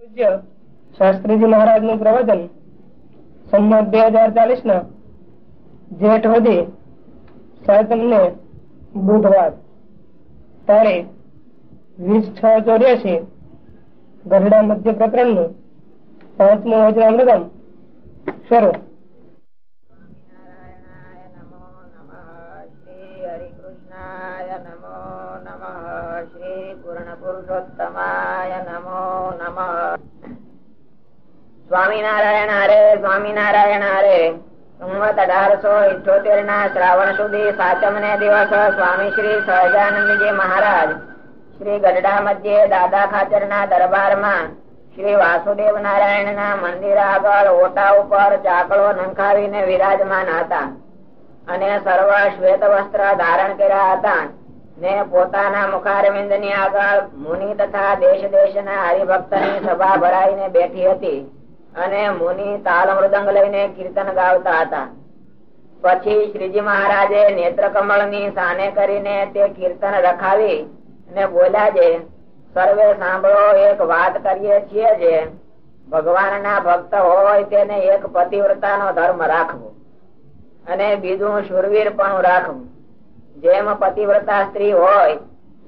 પૂજ્ય શાસ્ત્રીજી મહારાજનું પ્રવચન સંમત બે હજાર ચાલીસ ના જેઠ વધી સાતમ બુધવાર તારીખ વીસ છ ચોર્યાસી ગઢડા મધ્ય પ્રકરણનું પાંચમું વચનામૃતમ શરૂ. હરિકૃષ્ણાય નમઃ. શ્રી પૂર્ણ પુરુષોત્તમાય નમો નમ સ્વામિનારાયણ હરે સ્વામિનારાયણ હરે અઢારસો ઇઠોતેર ના શ્રાવણ સુધી સાતમ ને દિવસ સ્વામી શ્રી સહજાનંદજી મહારાજ શ્રી ગઢડા મધ્યે દાદા ખાચર ના દરબારમાં શ્રી વાસુદેવ નારાયણ ના મંદિર આગળ ઓટા ઉપર ચાકડો નંખાવીને વિરાજમાન હતા અને સર્વ શ્વેત વસ્ત્ર ધારણ કર્યા હતા ને પોતાના મુખારવિંદની આગળ મુનિ તથા દેશ દેશ ના હરિભક્તની સભા ભરાઈને બેઠી હતી અને મુનિ તાલ મૃદંગ લઈને કીર્તન ગાવતા હતા. પછી શ્રીજી મહારાજે નેત્ર કમળની સાને કરીને તે કીર્તન રખાવી ને બોલ્યા છે સર્વે સાંભળો, એક વાત કરીએ છીએ જે ભગવાન ના ભક્ત હોય તેને એક પતિવ્રતા નો ધર્મ રાખવો અને બીજું શુરવીર પણ રાખવું. જેમ પતિવ્રતા સ્ત્રી હોય,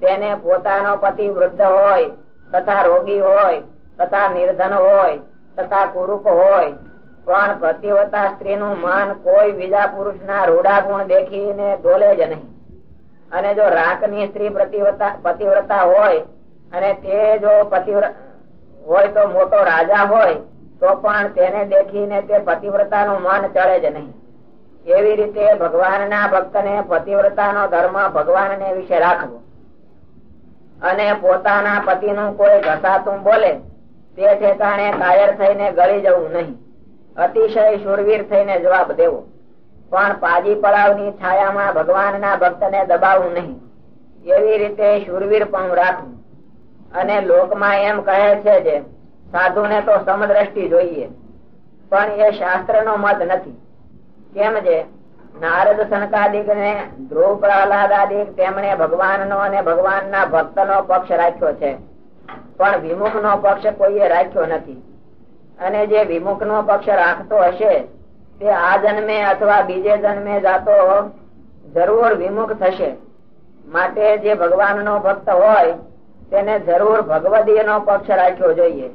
તેને પોતાનો પતિ વૃદ્ધ હોય, તથા રોગી હોય, તથા નિર્ધન હોય, તથા કુરૂપ હોય, પણ પતિવ્રતા સ્ત્રી નું મન કોઈ બીજા પુરુષ ના રૂડા ગુણ દેખીને ડોલે જ નહીં. અને જો રાકની સ્ત્રી પતિવ્રતા હોય, અને તે જો પતિવ્રત હોય તો મોટો રાજા હોય, તો પણ તેને દેખીને તે પતિવ્રતા નું મન ચડે જ નહીં. એવી રીતે ભગવાન ના ભક્ત ને પતિવ્રતા નો ધર્મ ભગવાન ને વિશે રાખવો. અને પોતાના પતિ નું કોઈ ઘસાતું બોલે, તે ઠેકાણે કાયર થઈને ગળી જવું નહીં. અતિશય શુરવીર થઈને જવાબ દેવો. પણ પાજી પડાવની છાયામાં ભગવાન ના ભક્ત ને દબાવવું નહીં. એવી રીતે શુરવીર પણ રાખવું. અને લોકમાં એમ કહે છે જે સાધુ ને તો સમદ્રષ્ટિ જોઈએ, પણ એ શાસ્ત્ર નો મત નથી. કેમ છે? નારદ સનકાદિક ને ધ્રુવ પ્રહલાદાદિક તેમણે ભગવાન નો અને ભગવાન ના ભક્ત નો પક્ષ રાખ્યો છે. પણ વિમુખ નો પક્ષ કોઈએ રાખ્યો નથી. અને જે વિમુખ નો પક્ષ રાખતો હશે તે આ જન્મે અથવા બીજે જન્મે જાતો જરૂર વિમુખ થશે. માટે જે ભગવાન નો ભક્ત હોય તેને જરૂર ભગવદીય નો પક્ષ રાખ્યો જોઈએ.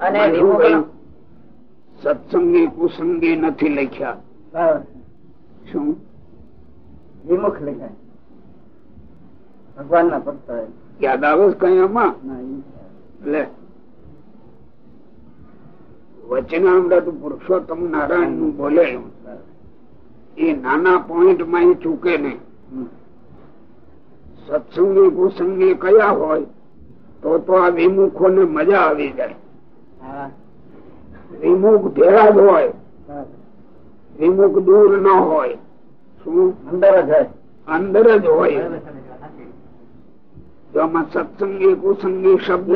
અને વિમુખ સત્સંગી કુસંગી નથી લખ્યા. શું? વિમુખ લખાય ભગવાન ના ભક્ત યાદ આવે કઈ આમાં? લે. વચનામૃત પુરુષોત્તમ નારાયણનું બોલે. એ નાના પોઈન્ટમાં ચૂકે નહીં. સત્સંગી કુસંગી કયા હોય તો તો આ વિમુખો ને મજા આવી જાય. વિમુખ ભેળા જ હોય. વિમુખ દૂર ન હોય શું? અંદર જ હોય અંદર જ હોય. તો આમાં સત્સંગી કુસંગી શબ્દ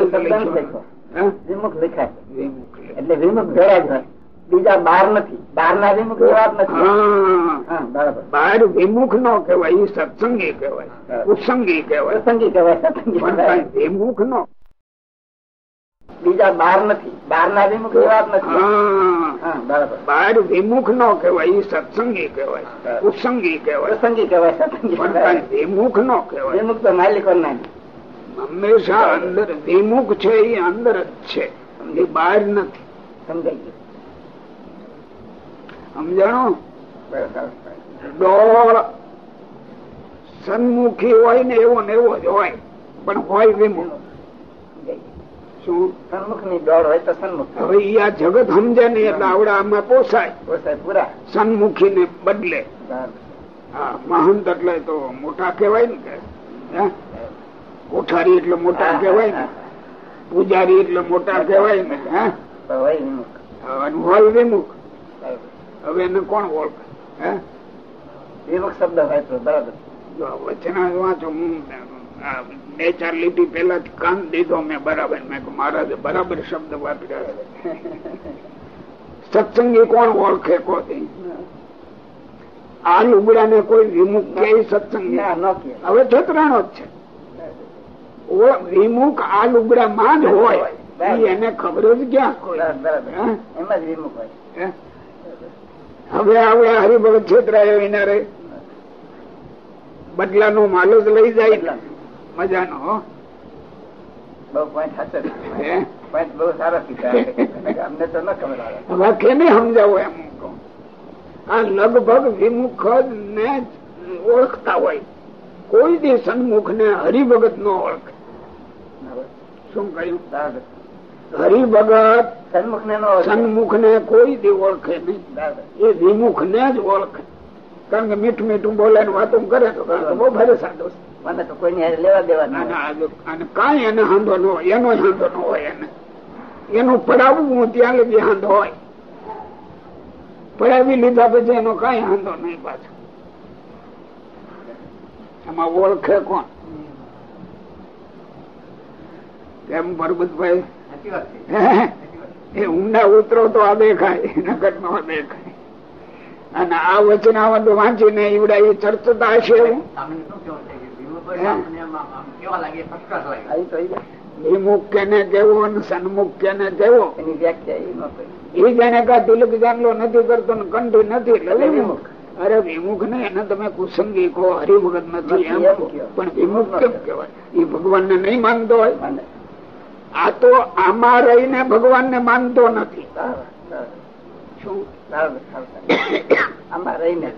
વિમુખ લખાય વિમુખ એટલે વિમુખ જરા જ હોય. બીજા બહાર નથી. બહાર ના વિમુખ વાત નથી. હા. હા બરાબર. બહાર વિમુખ નો કહેવાય એ સત્સંગી કહેવાય ઉત્સંગી કુસંગી કહેવાય. સત્સંગી કહેવાય. વિમુખ નો બીજા બાર નથી. બાર ના વિમુખ વાત નથી. બહાર વિમુખ નો કહેવાય એ સત્સંગી કહેવાય ઉત્સંગી કુસંગી કહેવાય સત્સંગી કહેવાય. સત્સંગી વિમુખ નો કહેવાય. વિમુખ તો માલિક હંમેશા અંદર વિમુખ છે એ અંદર જ છે. એ બહાર નથી. સમજાય ગયું. સમજાણો? ડોળ. સન્મુખી હોય ને એવો ને એવો જ હોય પણ હોય વિમુખ. શું? સન્મુખની દોડ હોય તો સન્મુખ હવે ઈ આ જગત સમજે ને એટલે આવડા આમાં પોસાય. પોસાય પૂરા. સન્મુખી ને બદલે હા મહંત એટલે તો મોટા કહેવાય ને કે કોઠારી એટલે મોટા કહેવાય ને. પૂજારી એટલે મોટા કહેવાય ને હે? હોય વિમુખ. હવે એને કોણ ઓળખે હે? વિમુખ શબ્દ હોય તો બરાબર વચના વાંચો હું બે ચાર લીટી પેલા જ કાન દીધો મેં બરાબર. મેં મહારાજે બરાબર શબ્દ વાપર્યા. સત્સંગી કોણ ઓળખે કોઈ આ લુગડા ને કોઈ વિમુખ કે સત્સંગી? ના ન હવે છત્રાણો જ છે. વિમુખ આ લુગડા માં જ હોય. એને ખબર જ ક્યાં? હવે આપણે હરિભગત છેતરાયો એના રે બદલાનો માલ જ લઈ જાય. ને. મજાનો બહુ પોઈન્ટ હાચો પોઈન્ટ બહુ સારો કીધા અમને તો ન ખબર આવે. હવે કેને સમજાવો એમ કહું? આ લગભગ વિમુખ ને ઓળખતા હોય. કોઈ દી સન્મુખ ને હરિભગત નો ઓળખે. શું કહ્યું. હરિભગત સન્મુખ ને સન્મુખ ને કોઈ દી ઓળખે નહીં. એ વિમુખ ને જ ઓળખે. કારણ કે મીઠું મીઠું બોલે ને વાતો કરે તો તો બહુ ભારે સાધો છે મને તો કોઈની હારે લેવા દેવા આ કાંઈ એને હાંધો ન હોય એનો હાંધો ન હોય એને. એનું પડાવવું ત્યાં લગી હાંધો હોય. પડાવી લીધા પછી એનો કઈ હાંધો નહીં પાછો. એમાં ઓળખે કોણ? કેમ પરબતભાઈ એ ઊંડા ઉતરો તો આ દેખાય નકટ નો દેખાય. અને આ વચનાવત વાંચીને ઈવડા એ ચર્ચતા હશે એવું? આવી તો ઈ જ. વિમુખ કેને કેવો અને સન્મુખ કેને કેવો એની વ્યાખ્યા ઈ ન. એ કા તિલક નથી કરતો ને કંઠી નથી એટલે વિમુખ અરે વિમુખ ને એને તમે કુસંગી કહો હરિભગત નથી એમ. પણ વિમુખ કેમ કેવાય એ ભગવાન ને નહીં માનતો હોય આ તો આમાં રહીને ભગવાન ને માનતો નથી. શું. આમાં રહીને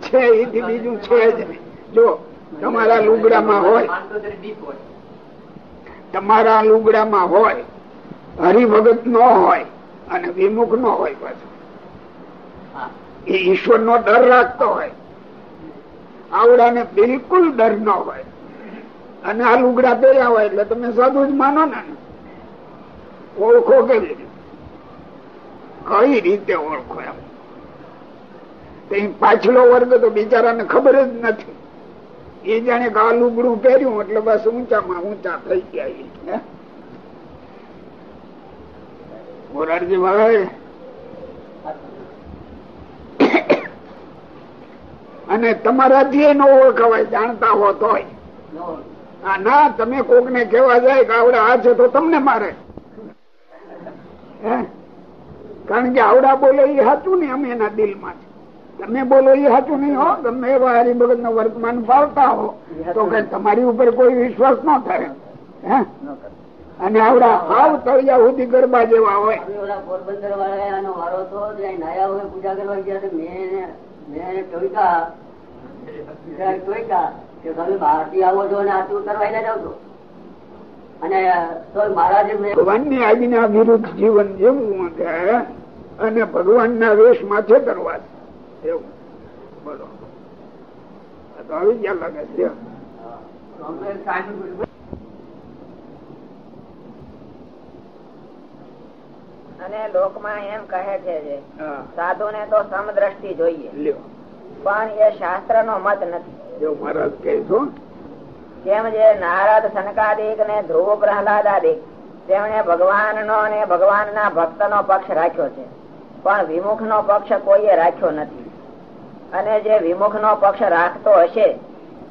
છે એથી બીજું છે જ નહીં. જો તમારા લુગડામાં હોય, તમારા લુગડામાં હોય, હરિભગત નો હોય અને વિમુખ નો હોય પાછું. એ ઈશ્વર નો ડર રાખતો હોય. આવડાને બિલકુલ ડર ન હોય. અને આ લુગડા પહેર્યા હોય એટલે તમે સાધુ જ માનો ને. ઓળખો કેવી કઈ રીતે ઓળખો એમ? પાછલો વર્ગ તો બિચારાને ખબર જ નથી. એ જાણે કે આ લુગડું પહેર્યું, એટલે બસ ઊંચામાં ઊંચા થઈ ગયા મોરારજી ભાઈ અને તમારાથી ન ઓળખવાય, જાણતા હો આ ના, તમે કોક ને કેવા જાય કે આવડે આ છે તો તમને મારે? કારણ કે આવડા બોલે એ હતું ને, અમે એના દિલમાં તમે બોલો એ સાચું નહીં હો. તમે એવા હરિભગત નો વર્તમાન પાડતા હો તો કે તમારી ઉપર કોઈ વિશ્વાસ ન થાય. હે? અને આવડા હાવ તળિયા સુધી ગરબા જેવા હોય. પોરબંદર વાળા એનો વારો નાયા પૂજા કરવા ગયા મેં મેં ટોયકા ટોયકા કે તમે બહારથી આવો છો અને આટલું કરવા જાવ છો. અને તો મહારાજે મેં ભગવાનની આજ્ઞા વિરુદ્ધ જીવન જીવવું છે અને ભગવાન ના વેશમાં છેતરવા છે. એવું. બોલો. તો આવી ગયા લાગે છે. અને લોકમાં એમ કહે છે સાધુ ને તો સમદ્રષ્ટિ જોઈએ. પણ એ શાસ્ત્ર નો મત નથી. કેમ મહારાજ કહે છો. જેમ જે નારદ સનકાદિક ને ધ્રુવ પ્રહલાદાદિક તેમણે ભગવાન નો અને ભગવાન ના ભક્ત નો પક્ષ રાખ્યો છે. પણ વિમુખ નો પક્ષ કોઈએ રાખ્યો નથી. અને જે વિમુખ નો પક્ષ રાખતો હશે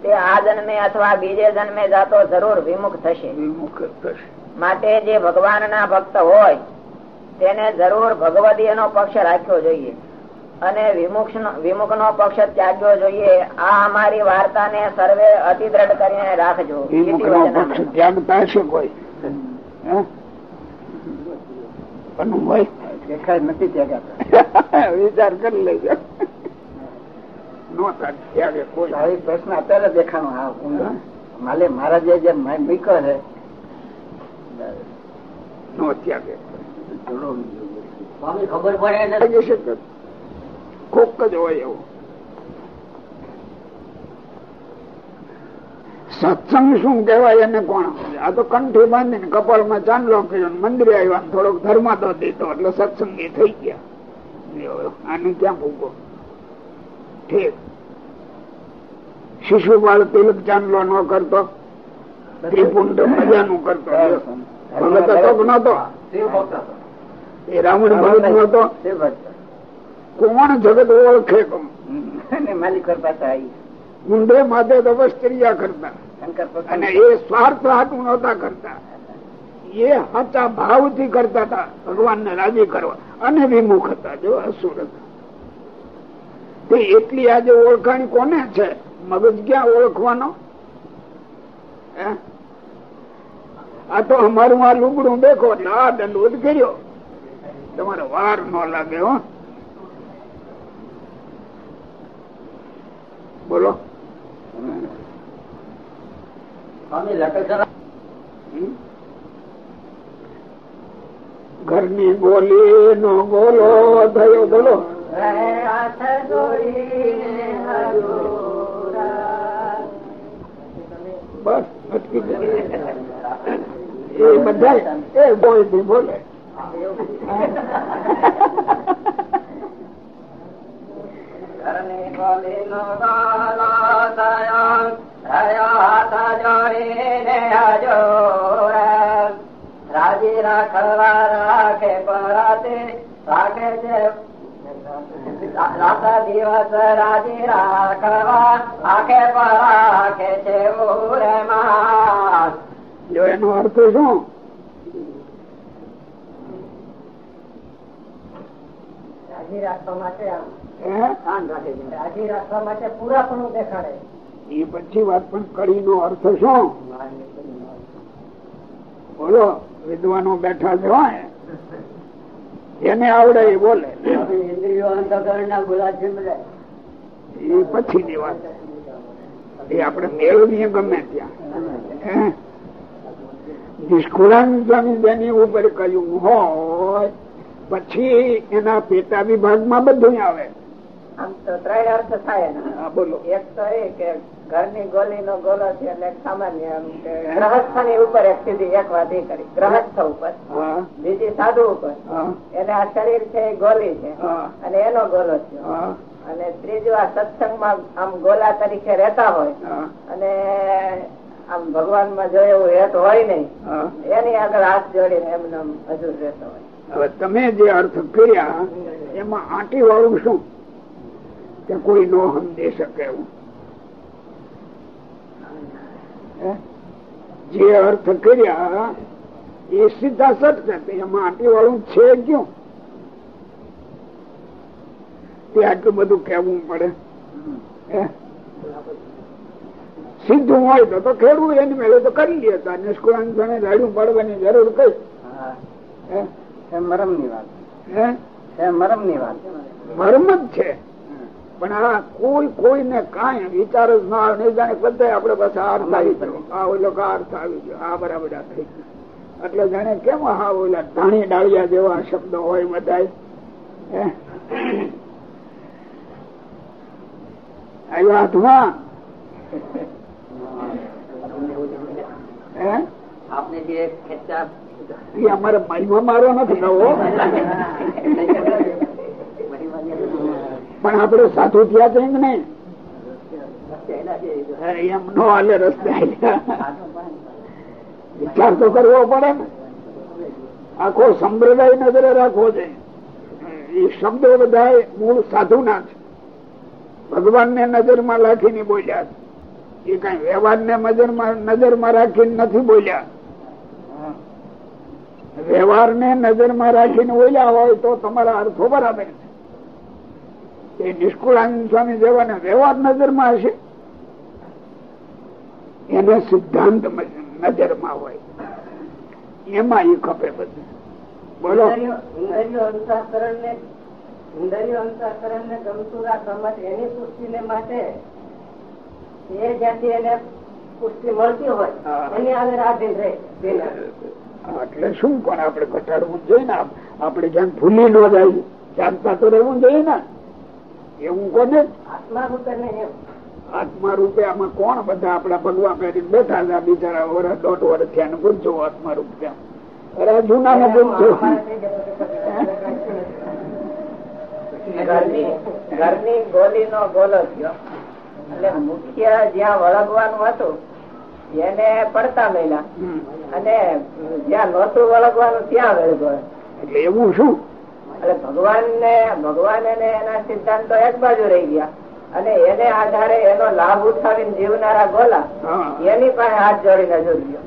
તે આ જન્મે અથવા બીજે જન્મે જતો જરૂર વિમુખ થશે. વિમુખ થશે. માટે જે ભગવાન ના ભક્ત હોય તેને જરૂર ભગવદીય નો પક્ષ રાખ્યો જોઈએ. અને વિમુખ નો પક્ષ ત્યાગ્યો જોઈએ. આ અમારી વાર્તા ને સર્વે અતિ દ્રઢ કરીને રાખજો. ત્યાગતા કોઈ? દેખાય નથી ત્યાગા વિચાર કરી લેજો. પ્રશ્ન અત્યારે દેખાણો હા. માલે મારા જે મૂક્યો છે. નો? સત્સંગ શું કેવાય એને કોણ? આ તો કંઠી બાંધીને કપાળમાં ચાંદલો કર્યો ને મંદિરે આવ્યા ને થોડોક ધર્માતો દીધો એટલે સત્સંગી થઈ ગયા. આનું ક્યાં ભૂગો ઠીક. શિશુપાળ તિલક ચાંદલો ન કરતો, ત્રિપુંડ મજાનું કરતો. ભગત હતો કે નતો એ રાવણ ભગત નતો કોણ જગત ઓળખે? માલિક ઊંડે માથે તપશ્ચર્યા કરતા. અને એ સ્વાર્થ હાટું નતા કરતા. એ સાચા ભાવથી કરતા હતા. ભગવાનને રાજી કરવા. અને વિમુખ હતા. જો અસુર હતા. તે એટલી આજે ઓળખાણ કોને છે? મગજ ક્યાં ઓળખવાનો? આ તો અમારું આ લુગડું દેખો આ દંડવત કર્યો તમારે વાર ન લાગે હો. બોલો? ઘરની બોલી નો બોલો થયો બોલો. બસ અટકી. એ બધા એ બોલથી બોલે. રાજી રાખવા રાખે પરાતે રાખે છે રાજી રાખવા આખે પર રાખે છે એનો રાજી રાખવા માટે પૂરાપણું દેખાડે એ પછી વાત પણ કડી નો અર્થ શું બોલો, વિદ્વાનો બેઠા જ હો એ. એને આવડે એ બોલે. ઇન્દ્રિયો અંતકરણના ગુલાબ એ પછી ની વાત. એ આપણે મેળવીએ ગમે ત્યાં? નિષ્કુળાનંદ સ્વામી જેની ઉપર કહ્યું હોય પછી એના પેટા વિભાગમાં બધું આવે. આમ તો ત્રણ અર્થ થાય બોલો. એક તો એ કે ઘરની ગોલી નો ગોલો છે એટલે સામાન્ય આમ ગ્રહસ્થની ઉપર એક સીધી એક વાત કરી. ગ્રહસ્થ ઉપર. બીજી સાધુ ઉપર. એટલે આ શરીર છે એ ગોલી છે. અને એનો ગોલો છે. અને ત્રીજું આ સત્સંગમાં આમ ગોલા તરીકે રહેતા હોય. અને આમ ભગવાનમાં જો એવું હેત હોય નહીં એની આગળ હાથ જોડીને એમને હજુ રહેતો હોય. હવે તમે જે અર્થ કર્યા એમાં આંટી વાળું શું? કે કોઈ નો સમજી શકે એવું હે? જે અર્થ કર્યા એ સીધા સટ એમાં આંટી વાળું છે ક્યું? તે આટલું બધું કેવું પડે. સીધું હોય તો તો ખેડવું એની મેળે તો કરી લેતા નિષ્કુળાન રાડ્યું પાડવાની જરૂર કઈ? હે? મરમની વાત. હે? એ મરમની વાત. મરમ જ છે. પણ આ કોઈ કોઈ ને કઈ વિચાર જ ના આવે. નહીં જાણે બધા આપડે પાછા અર્થ આવી ગયો. આ ઓલો અર્થ આવી ગયો. આ બરાબર થઈ ગયું. એટલે જાણે કેમ હા ઓલા ધાણી ડાળિયા જેવા શબ્દો હોય બધા આવ્યો હાથમાં હે? આપને જે અમારે મહિમા મારો નથી નવો. પણ આપડે સાધુ થયા છે કે નહીં એમ નો હાલે રસ્તે વિચાર તો કરવો પડે ને. આખો સંપ્રદાય નજરે રાખવો છે. એ શબ્દો બધા મૂળ સાધુ ના છે. ભગવાન ને નજરમાં રાખીને બોલ્યા એ કઈ વ્યવહાર ને નજરમાં નજરમાં રાખીને નથી બોલ્યા. વ્યવહાર ને નજરમાં રાખીને બોલ્યા હોય તો તમારા અર્થો બરાબર છે. એ નિષ્કુળાનંદ સ્વામી જેવા વ્યવહાર નજરમાં હશે? એને સિદ્ધાંત નજરમાં હોય. એમાં એ ખપે બધું. બોલો. અંતઃકરણ ને ઇન્દ્રિયો અંતઃકરણ ને ગમતું રાખવા એની પુષ્ટિ ને માટે એ જ્યાંથી એને પુષ્ટિ મળતી હોય. એની આગળ આધીન રહે. એટલે શું પણ આપણે ઘટાડવું જોઈએ ને? આપ- આપણે જ્યાં ભૂલી ન જાય જાણતા તો રહેવું જોઈએ ને? એવું કોને આત્મા રૂપે ને આત્મા રૂપે આમાં કોણ બધા આપડા ભગવાન પહેરી બેઠા હતા બિચારા વર્ષ દોઢ વર્ષ થયા પૂછો આત્મા રૂપ ત્યાં અરે જૂના ને ઘરની ઘરની ગોલી નો ગોલ થયો. એટલે મુખ્ય જ્યાં વળગવાનું હતું એને પડતા મેલા અને જ્યાં નહોતું વળગવાનું ત્યાં વળગવાનું એટલે એવું શું? એટલે ભગવાન ને ભગવાન અને એના સિદ્ધાંતો એક બાજુ રહી ગયા. અને એને આધારે એનો લાભ ઉઠાવીને જીવનારા ગોલા એની પાસે હાથ જોડીને જોડ્યો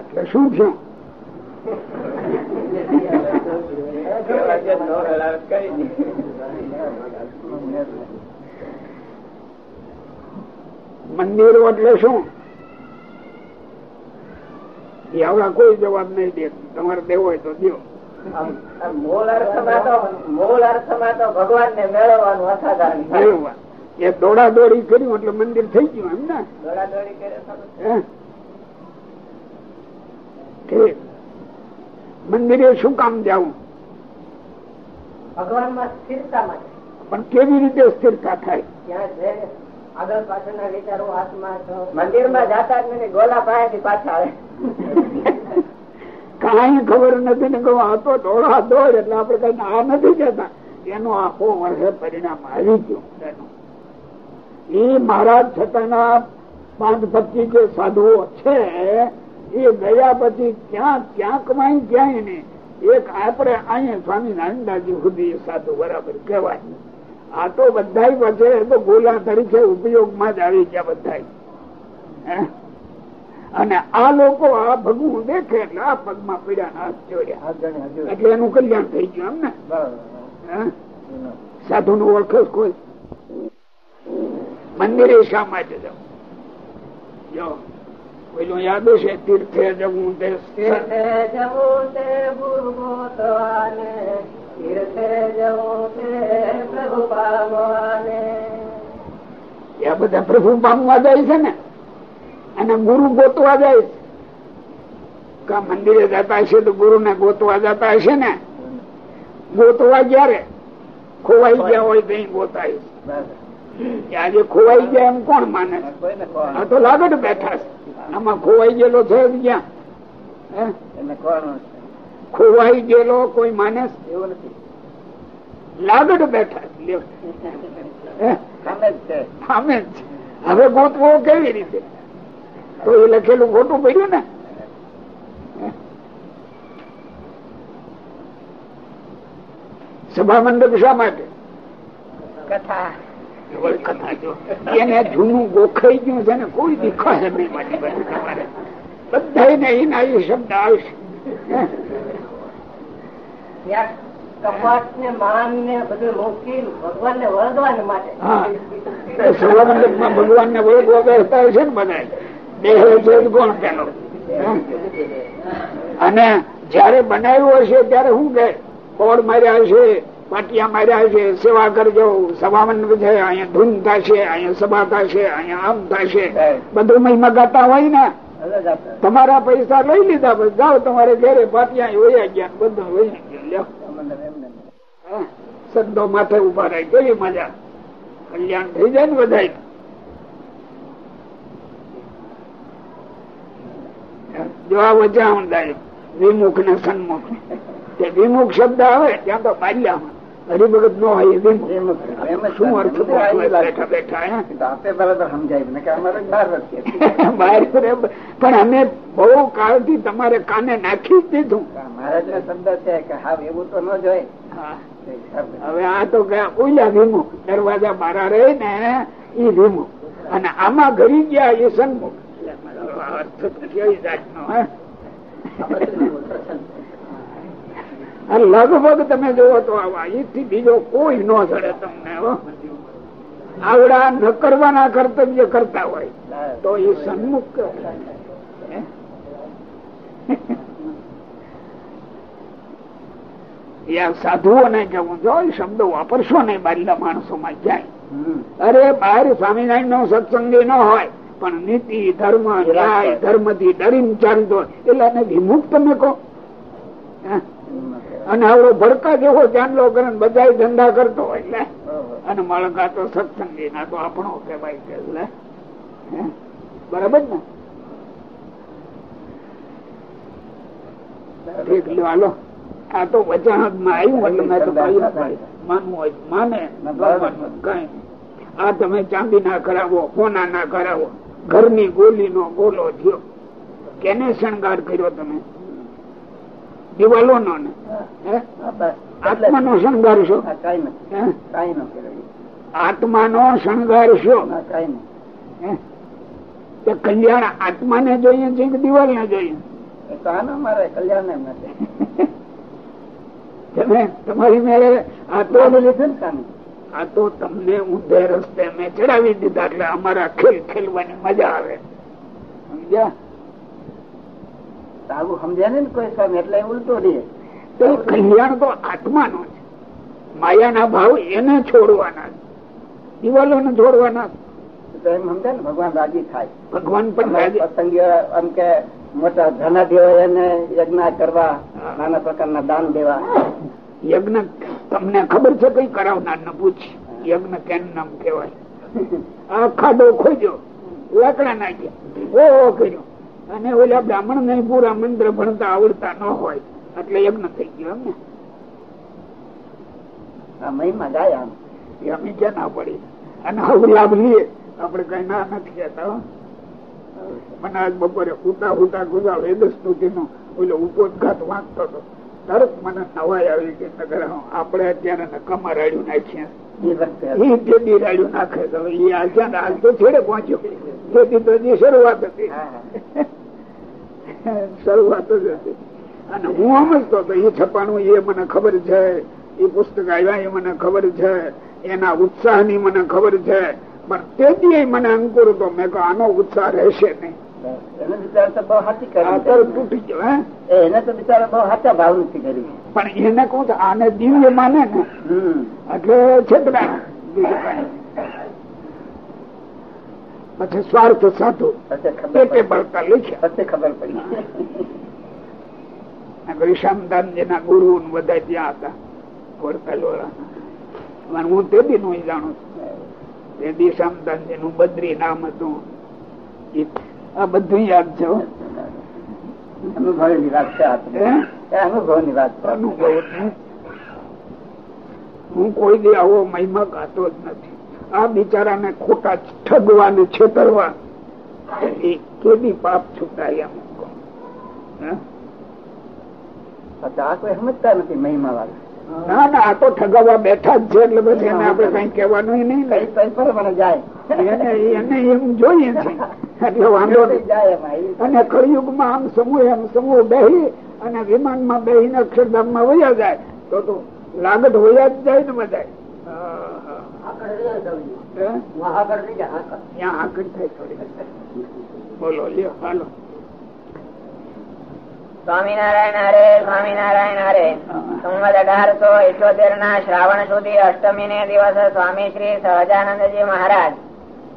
એટલે શું થયું? મંદિરો એટલે શું? એ આવડા કોઈ જવાબ નહીં દે તમારે દેવો હોય તો દો મૂળ અર્થમાં તો મૂળ અર્થમાં તો ભગવાન ને મેળવવાનું અસાધારણ એ દોડા દોડી કર્યું એટલે મંદિર થઈ ગયું એમ ને? કરે હે? ઠીક મંદિરે શું કામ જવું? ભગવાનમાં સ્થિરતા માટે. પણ કેવી રીતે સ્થિરતા થાય? ત્યાં આગળ પાછળના વિચારો હાથમાં મંદિરમાં જાતા જ નથી ગોલા પાસેથી પાછા આવે. કઈ ખબર નથી ને કહું, આ તો દોડા દોડ એટલે આપડે કઈ આ નથી કેતા એનું આખો વર્ષે પરિણામ આવી ગયું એ મહારાજ છતાંના પાંચ પચીસ જે સાધુઓ છે, એ ગયા પછી ક્યાં ક્યાં કમાઈ ક્યાંય નહીં. એક આપણે અહીંયા સ્વામિનારાયણદાસજી સુધી સાધુ બરાબર કહેવાય આ તો બધા વચ્ચે તો ગોલા તરીકે ઉપયોગમાં જ આવી ગયા બધા અને આ લોકો આ ભગવું દેખે એટલે આ પગમાં પીડા હાથ જોડ્યા એટલે એનું કલ્યાણ થઈ ગયું એમ ને? સાધુ નું ઓળખે કોઈ? મંદિરે શા માટે જવું જો પેલું યાદ છે તીર્થે જવું તે જવું તે ગુરુ તીર્થે જવું તે પ્રભુ પામવાને. આ બધા પ્રભુ પામવા જાય છે ને? અને ગુરુ ગોતવા જાય. છે કા મંદિરે જતા હશે તો ગુરુ ને ગોતવા જતા હશે ને? ગોતવા જયારે ખોવાઈ ગયા હોય તો ગોતાય. આજે ખોવાઈ ગયા એમ કોણ માને? આ તો લાગડ બેઠા છે. આમાં ખોવાઈ ગયેલો છે ક્યાં? ખોવાઈ ગયેલો કોઈ માને? એવો નથી. લાગડ બેઠા. હવે ગોતવો કેવી રીતે? તો એ લખેલું ખોટું પડ્યું ને? સભા મંડપ શા માટે? કથા. એને જૂનું ગોખાઈ ગયું છે ને કોઈ દેખાશે નહીં. બધા એના એ શબ્દ આવશે. કપટ ને માન ને બધું મૂકી ભગવાન ને વળગવા માટે. હા. મંડપમાં ભગવાન ને વળગવા બેસતા હશે ને બધા દેહ છે કોણ પેલો અને જયારે બનાવ્યું હશે ત્યારે શું કે? કોડ માર્યા હશે પાટિયા માર્યા છે સેવા કરજો સભામંડ છે અહીંયા ધૂન થશે અહીંયા સભા થશે અહીંયા આમ થશે. બધું મહિમા ગાતા હોય ને તમારા પૈસા લઈ લીધા પછી જાઓ તમારે ઘેરે પાટિયા હોય ગયા બધું હોય સંતો માથે ઊભા રહી કેવી મજા. કલ્યાણ થઈ જાય ને બધા જો આ વિમુખ ને સન્મુખ તે વિમુખ શબ્દ આવે ત્યાં તો બાલ્યામાં. હરિભગત નો હોય વિમુખ. શું અર્થ બેઠા સમજાય. પણ અમે બહુ કાળથી તમારે કાને નાખી જ દીધું. મહારાજ નો શબ્દ છે કે હા એવું તો ન હા. હવે આ તો ગયા ઓલા વિમુખ. દરવાજા મારા રહે ને એ વિમુખ. અને આમાં ઘરી ગયા એ સન્મુખ અર્થ તો કેવી જાતનો, હે? આ લગભગ તમે જોવો તો અહીંથી બીજો કોઈ ન ચડે તમને આવડા ન કરવાના કર્તવ્ય કરતા હોય તો એ સન્મુખ. સાધુઓને કેવું જો શબ્દ શબ્દો વાપરશો નહીં બારીના માણસોમાં જાય. અરે બહાર સ્વામિનારાયણ નો સત્સંગી ન હોય પણ નીતિ ધર્મ ન્યાય ધર્મથી ડરીને ચાલતો એટલે એને વિમુખ તમે કહો. અને આવડો ભડકા જેવો ચાંદલો કરે બધા ધંધા કરતો હોય એટલે અને મળકા તો સત્સંગી ના તો આપણો કહેવાય છે એટલે બરાબર ને? ઠીક લો હાલો. આ તો વચનમાં આવ્યું એટલે મેં તો માનવું હોય માને કાંઈ. આ તમે ચાંદી ના કરાવો સોના ના કરાવો ઘરની ગોલી નો ગોલો થયો. કેને શણગાર કર્યો તમે? દિવાલો નો? ને આત્મા નો શણગાર છો આત્મા નો શણગાર છો કલ્યાણ આત્મા ને જોઈએ છે કે દિવાલ ને જોઈએ કલ્યાણ તમારી મેળે આ તો લીધું ને આ તો તમને ઊંધે રસ્તે મેં ચડાવી દીધા એટલે અમારા ખેલ ખેલવાની મજા આવે. સમજ્યા? આવું ને કોઈ સ્વામી એટલે ઉલટો રહે. તો કલ્યાણ તો આત્માનો છે. માયાના ભાવ એને છોડવાના દિવાલોને છોડવાના એમ સમજે ને ભગવાન રાજી થાય. ભગવાન પણ કે મોટા ધનાઢ્યો એને યજ્ઞ કરવા નાના પ્રકારના દાન દેવા. યજ્ઞ તમને ખબર છે કઈ કરાવનાર ને પૂછ? યજ્ઞ કેમ નામ કેવાય આ ખાડો ખોજો લાકડા નાખ્યા ઓ કર્યો. અને ઓલા બ્રાહ્મણ ને પૂરા મંત્ર ભણતા આવડતા ન હોય એટલે યજ્ઞ થઈ ગયો એમ ને. મહિમા જાય આમ. અમે ક્યાં ના પડી? અને હવે લાભ લઈએ. આપડે કઈ ના નથી કહેતા હો. મને આજ બપોરે હુતા હુતા ગુજા વેદ સ્તુતિ નો ઓલો ઉપોદઘાત વાંચતો હતો. તરત મને નવાઈ આવી કે નગર આપણે અત્યારે નકામા રાડ્યું નાખીએ. એ વખતે એ નાખે તો એ આ હાલ તો છેડે પહોંચ્યો. તેથી તો જે શરૂઆત હતી. જ હતી. અને હું સમજતો હતો. એ છપાણું એ મને ખબર છે. એ પુસ્તક આવ્યા એ મને ખબર છે. એના ઉત્સાહની મને ખબર છે. પણ તેથી મને અંકુર હતો. મેં કહો આનો ઉત્સાહ રહેશે નહીં. એને તો બહુ સાચી કરી એને તો બિચારા બહુ સાચા ભાવ નથી કરી. પણ એને કહું છું આને દિવ્ય માને ને એટલે છેતરા. પછી સ્વાર્થ સાધુ ખબર પેટે પડી. બળતા લખ્યા. પછી ખબર પડી. વિશામદાનજી ના ગુરુ બધા ત્યાં હતા વડતાલ હું તે દી નું જાણું છું. તે દી શામદાનજી નું બદ્રી નામ હતું. આ બધું યાદ છે અનુભવની વાત છે અનુભવ અનુભવની વાત છે. હું કોઈ દે આવો મહિમા ગાતો જ નથી. આ બિચારાને ખોટા ઠગવા ને છેતરવા. એ કેવી પાપ છૂટાય એમ કોઈ સમજતા નથી મહિમા વાળા. ના ના આ તો ઠગાવવા બેઠા જ છે એટલે પછી એને આપડે કઈ કહેવાનું નહીં જાય. એને એને એમ જોઈએ છે. એટલે વાંધો અને કળિયુગમાં આમ સમૂહ એમ સમૂહ બેહી અને વિમાનમાં બેહીને અક્ષરધામમાં વયા જાય. તો તો લાગત વયા જ જાય ને બધા બોલો હાલો. સ્વામિનારાયણ હરે સ્વામિનારાયણ હરે. સંવત અઢારસો ઇઠોતેર ના શ્રાવણ સુધી અષ્ટમી ને દિવસે સ્વામી શ્રી સહજાનંદજી મહારાજ.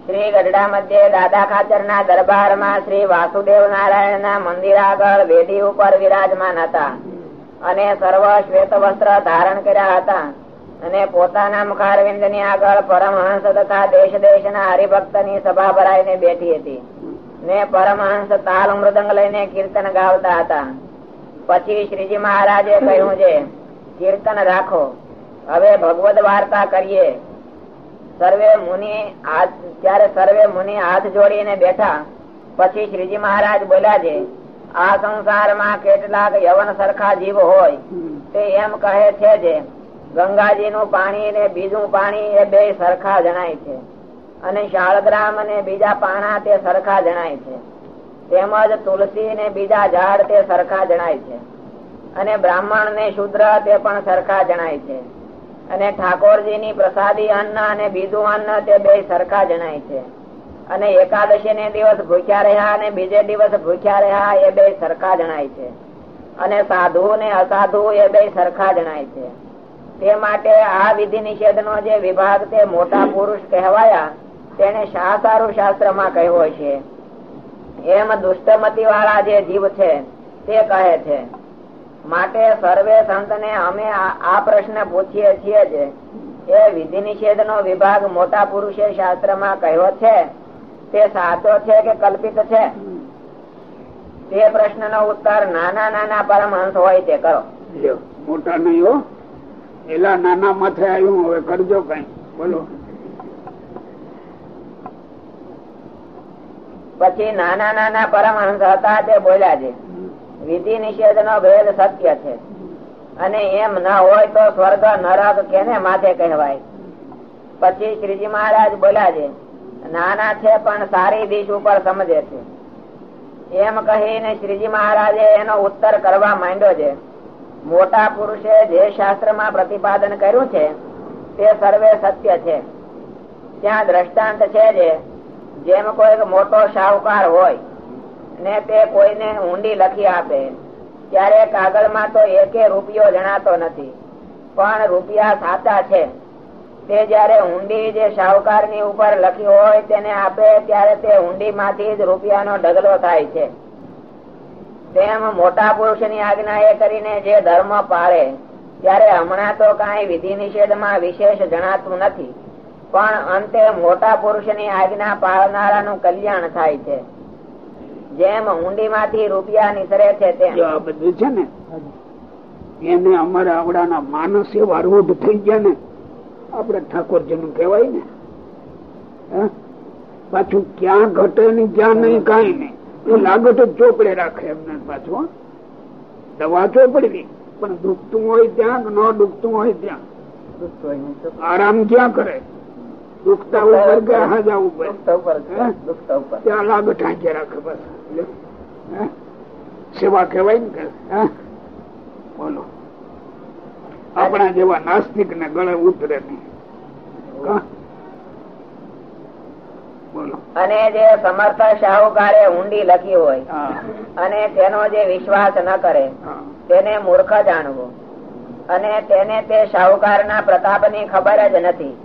શ્રી ગઢડા મધ્યે દાદા ખાચર ના દરબારમાં શ્રી વાસુદેવ નારાયણ ના મંદિર આગળ વેદી ઉપર વિરાજમાન હતા. અને સર્વ શ્વેત વસ્ત્ર ધારણ કર્યા હતા. અને પોતાના મુખારવિંદની આગળ પરમહંસ તથા દેશ દેશ ના હરિભક્તની સભા ભરાઈને બેઠી હતી. ને પરમહંસ તાલ મૃદંગ લઈને કીર્તન ગાવતા હતા. પછી શ્રીજી મહારાજે કહ્યું છે, કીર્તન રાખો. હવે ભગવત વાર્તા કરીએ. સર્વે મુનિ હાથ સર્વે મુનિ હાથ જોડીને બેઠા, પછી શ્રીજી મહારાજ બોલ્યા છે, આ સંસારમાં કેટલાક યવન સરખા જીવ હોય. તે એમ કહે છે ગંગાજી નું પાણી ને બીજું પાણી એ બે સરખા જણાય છે અને શાળગ્રામ અને બીજા પાણા તે સરખા જણાય છે. તેમજ તુલસી ને બીજા ઝાડ તે સરખા જણાય છે અને બ્રાહ્મણ ને શુદ્ર તે પણ સરખા જણાય છે. અને ઠાકોરજી ની પ્રસાદી અન્ન અને બીજું અન્ન તે બે સરખા જણાય છે. અને એકાદશી ને દિવસ ભૂખ્યા રહ્યા અને બીજે દિવસ ભૂખ્યા રહ્યા એ બે સરખા જણાય છે. અને સાધુ ને અસાધુ એ બે સરખા જણાય છે. તે માટે આ વિધિ નિષેધ નો જે વિભાગ તે મોટા પુરુષ કહેવાયા, તેને શાસ્ત્રારું શાસ્ત્રમાં કહ્યો છે. એમ દુષ્ટમતી વાળા જે જીવ છે, તે કહે છે. માટે સર્વે સંત ને અમે આ પ્રશ્ન પૂછીએ છીએ જ. એ વિધિ નિષેધ નો વિભાગ મોટા પુરુષે શાસ્ત્રમાં કહ્યો છે. તે સાચો છે કે કલ્પિત છે? તે પ્રશ્ન નો ઉત્તર નાના નાના પરમહંસ હોય તે કરો. મોટા નહીં હો. એલા નાના માથે આવ્યું હવે કરજો કઈ. બોલો. પછી નાના નાના પરમહંસ હતા તે બોલ્યા છે. વિધિ નિષેધ નો ભેદ સત્ય છે. અને એમ ના હોય તો સ્વર્ગ નરક કેને માથે કહેવાય? પછી શ્રીજી મહારાજ બોલ્યા છે, નાના છે પણ સારી દિશ ઉપર સમજે છે. એમ કહીને શ્રીજી મહારાજે એનો ઉત્તર કરવા માંડ્યો છે, મોટા પુરુષે જે શાસ્ત્રમાં પ્રતિપાદન કર્યું છે, તે સર્વે સત્ય છે. ત્યાં દ્રષ્ટાંત છે જે, જેમ કોઈ મોટો શાહુકાર હોય ને તે કોઈને ઊંડી લખી આપે. ત્યારે કાગળમાં તો એકે રૂપિયો જણાતો નથી. પણ રૂપિયા સાચા છે. તે જયારે ઊંડી જે શાહુકારની ઉપર લખી હોય તેને આપે, ત્યારે તે ઊંડી માંથી જ રૂપિયાનો ઢગલો થાય છે. તેમ મોટા પુરુષની આજ્ઞા એ કરીને જે ધર્મ પાળે, ત્યારે હમણાં તો કઈ વિધિ નિષેધમાં વિશેષ જણાતું નથી. પણ અંતે મોટા પુરુષની આજ્ઞા પાળનારાનું કલ્યાણ થાય છે. જેમ ઊંડી માંથી રૂપિયા નીકળે છે તેમ. આ બધું છે ને એને અમારા આવડાના માનસ એવા રૂઢ થઈ ગયા ને આપડે ઠાકોરજી નું કેવાય ને પાછું ક્યાં ઘટે ને ક્યાં નહીં કઈ નહીં. એ લાગત ચોપડે રાખે એમને પાછું હો. દવા ચોપડવી પણ દુખતું હોય ત્યાં ન દુખતું હોય ત્યાં? આરામ ક્યાં કરે? દુખતા ઉપર કે હાજા ઉપર? ત્યાં લાગ ઢાંકે રાખે. હે? સેવા કહેવાય ને કે બોલો. આપણા જેવા નાસ્તિક ને ગળે ઉતરે નહીં. અને જે સમર્થ શાહુકારે ઊંડી લખી હોય અને તેનો જે વિશ્વાસ ન કરે તેને મૂર્ખ જાણવો. અને તેને તે શાહુકાર ના પ્રતાપની ખબર જ નથી.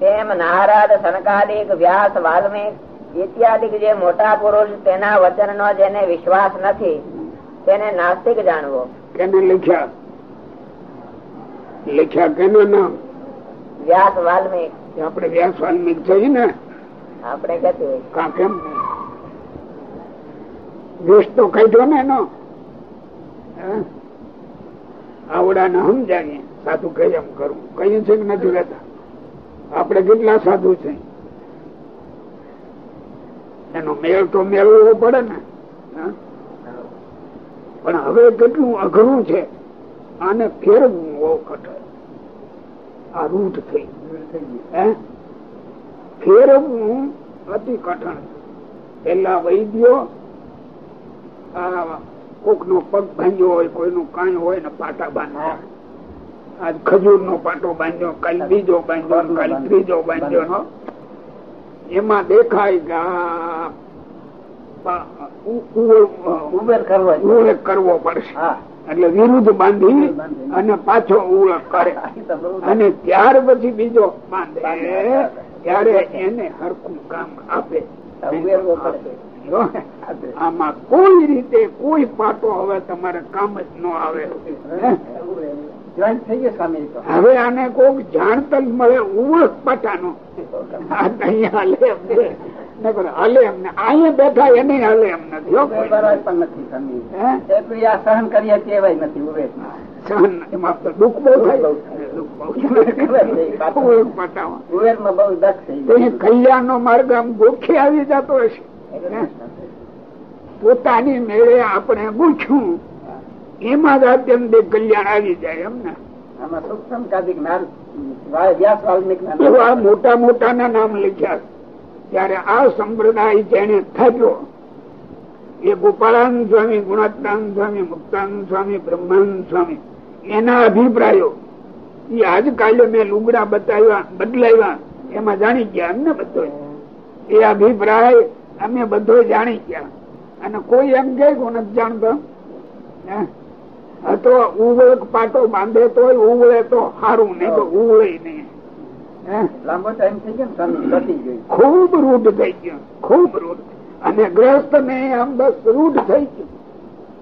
તેમ નારદ સનકાદિક વ્યાસ વાલ્મીક ઇત્યાદિ જે મોટા પુરુષ તેના વચન નો જેને વિશ્વાસ નથી તેને નાસ્તિક જાણવો. કેને લખ્યા? લખ્યા કેના નામ? વ્યાસ વાલ્મીક. આપણે વ્યાસ વાલ્મીક થઈ ને? આપણે કહેતું કા કેમ? દેશ તો કહી દો ને એનો? આવડા ને સમજાવીએ. સાધુ કઈ એમ કરવું કયું છે કે નથી રહેતા? આપણે કેટલા સાધુ છે? એનો મેળ તો મેળવવો પડે ને. પણ હવે કેટલું અઘરું છે. આને ફેરવવું બહુ કઠણ. આ રૂઢ થઈ ફેરવવું અતિ કઠણ. પેલા વૈદ્યો આ કોક નો પગ ભાંગ્યો હોય કોઈનું કાંઈ હોય ને પાટા બાંધ્યા. આજ ખજૂર નો પાટો બાંધ્યો કાલ બીજો બાંધ્યો કાલ ત્રીજો બાંધ્યો. એમાં દેખાય કે કરવા ઉળેક કરવો પડશે. એટલે વિરુદ્ધ બાંધી અને પાછો ઉળક કરે. અને ત્યાર પછી બીજો બાંધે. ત્યારે એને હરખું કામ આપે. આમાં કોઈ રીતે કોઈ પાટો હવે તમારે કામ જ ન આવે. હવે આને કોક જાણતલ મળે ઉળક પાટાનો. હલે તો અહીંયા બેઠા એને હલે એમ નથી સહન કરીએ કેવાય નથી ઉભે સહન એમાં તો દુઃખ બહુ થાય. કલ્યાણ નો માર્ગ આમ ગોખી આવી જતો હશે. પોતાની મેળે આપણે પૂછ્યું એમાં જ આત્યંત કલ્યાણ આવી જાય એમને આમાં સૂક્ષ્મ કાદિક નાર વ્યાસ વાલ્મીક એવા મોટા મોટા ના નામ લખ્યા. ત્યારે આ સંપ્રદાય જેને થયો એ ગોપાળાન સ્વામી ગુણાત્માનંદ સ્વામી મુક્તાન સ્વામી બ્રહ્માન સ્વામી એના અભિપ્રાયો. એ આજકાલે મેં લુગડા બતાવ્યા બદલાવ્યા. એમાં જાણી ગયા અમને બધો એ અભિપ્રાય અમે બધો જાણી ગયા. અને કોઈ એમ કે નથી જાણતો? તો ઉવળક પાટો બાંધે તો ઉવળે તો સારું નહીં તો ઉવળે નહીં હે? લાંબો ટાઈમ થઈ ગયો ખૂબ રૂઢ થઈ ગયો ખૂબ રૂઢ અને ગ્રસ્ત ને આમ બસ રૂઢ થઈ ગયું